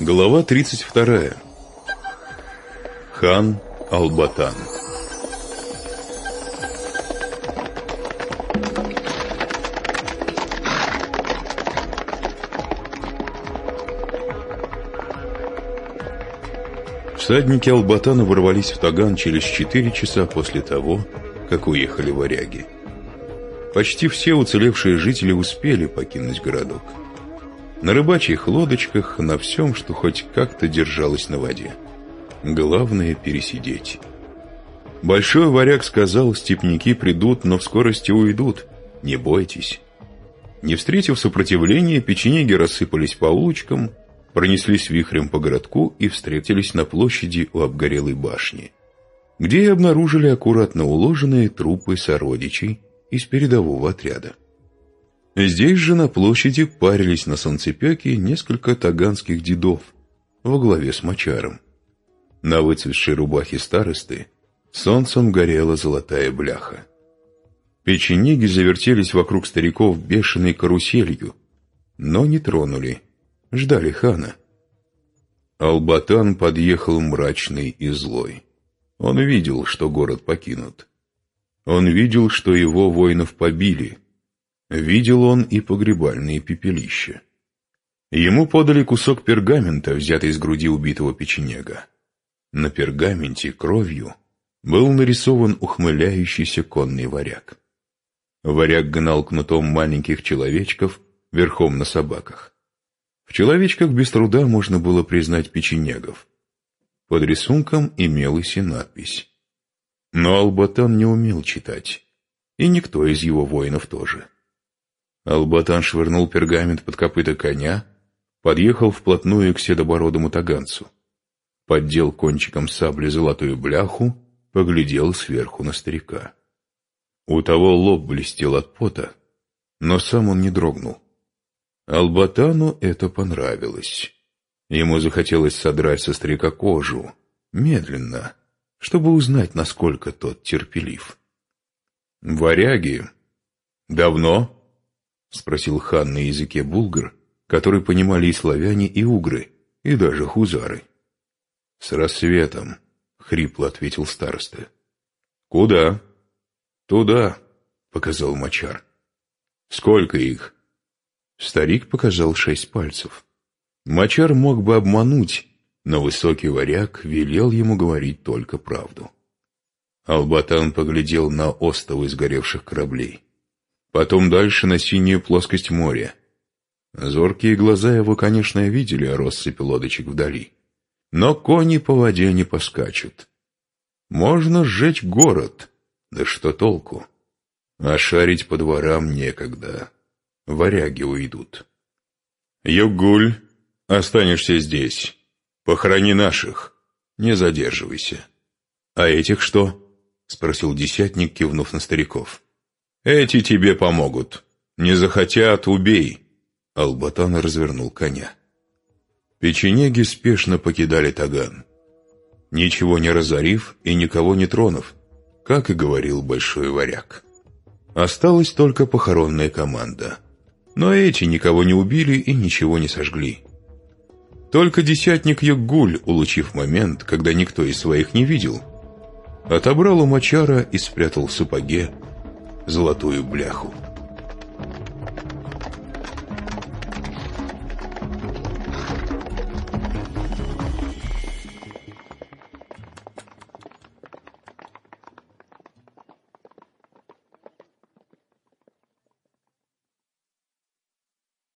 Глава 32. Хан Албатан. Всадники Албатана ворвались в Таган через четыре часа после того, как уехали варяги. Почти все уцелевшие жители успели покинуть городок на рыбачьих лодочках, на всем, что хоть как-то держалось на воде. Главное — пересидеть. Большой варяг сказал, степняки придут, но в скорости уйдут. Не бойтесь. Не встретив сопротивления, печенеги рассыпались по улочкам, пронеслись вихрем по городку и встретились на площади у обгорелой башни, где и обнаружили аккуратно уложенные трупы сородичей из передового отряда. Здесь же на площади парились на солнцепеке несколько таганских дедов во главе с мочаром. На выцветшей рубахе старосты солнцем горела золотая бляха. Печенеги завертелись вокруг стариков бешеной каруселью, но не тронули, ждали хана. Албатан подъехал мрачный и злой. Он видел, что город покинут. Он видел, что его воинов побили — Видел он и погребальные пепелища. Ему подали кусок пергамента, взятый из груди убитого печенега. На пергаменте кровью был нарисован ухмыляющийся конный варяг. Варяг гнал кнутом маленьких человечков верхом на собаках. В человечках без труда можно было признать печенегов. Под рисунком имелась и надпись. Но Албатан не умел читать, и никто из его воинов тоже. Албатан швырнул пергамент под копыта коня, подъехал вплотную к седобородому таганцу. Поддел кончиком сабли золотую бляху, поглядел сверху на старика. У того лоб блестел от пота, но сам он не дрогнул. Албатану это понравилось. Ему захотелось содрать со старика кожу, медленно, чтобы узнать, насколько тот терпелив. «Варяги! Давно?» — спросил хан на языке булгар, который понимали и славяне, и угры, и даже хузары. — С рассветом, — хрипло ответил староста. — Куда? — Туда, — показал мочар. — Сколько их? Старик показал шесть пальцев. Мочар мог бы обмануть, но высокий варяг велел ему говорить только правду. Албатан поглядел на остовы сгоревших кораблей потом дальше на синюю плоскость моря. Зоркие глаза его, конечно, видели россыпь лодочек вдали, но кони по воде не поскачут. Можно сжечь город, да что толку? А шарить по дворам некогда, варяги уйдут. Югуль, останешься здесь, похорони наших, не задерживайся. А этих что? — спросил десятник, кивнув на стариков. Эти тебе помогут. Не захотят — убей. Албатан развернул коня. Печенеги спешно покидали Таган. Ничего не разорив и никого не тронув, как и говорил большой варяг. Осталась только похоронная команда. Но эти никого не убили и ничего не сожгли. Только десятник Йоггуль, улучив момент, когда никто из своих не видел, отобрал у мочара и спрятал в сапоге золотую бляху.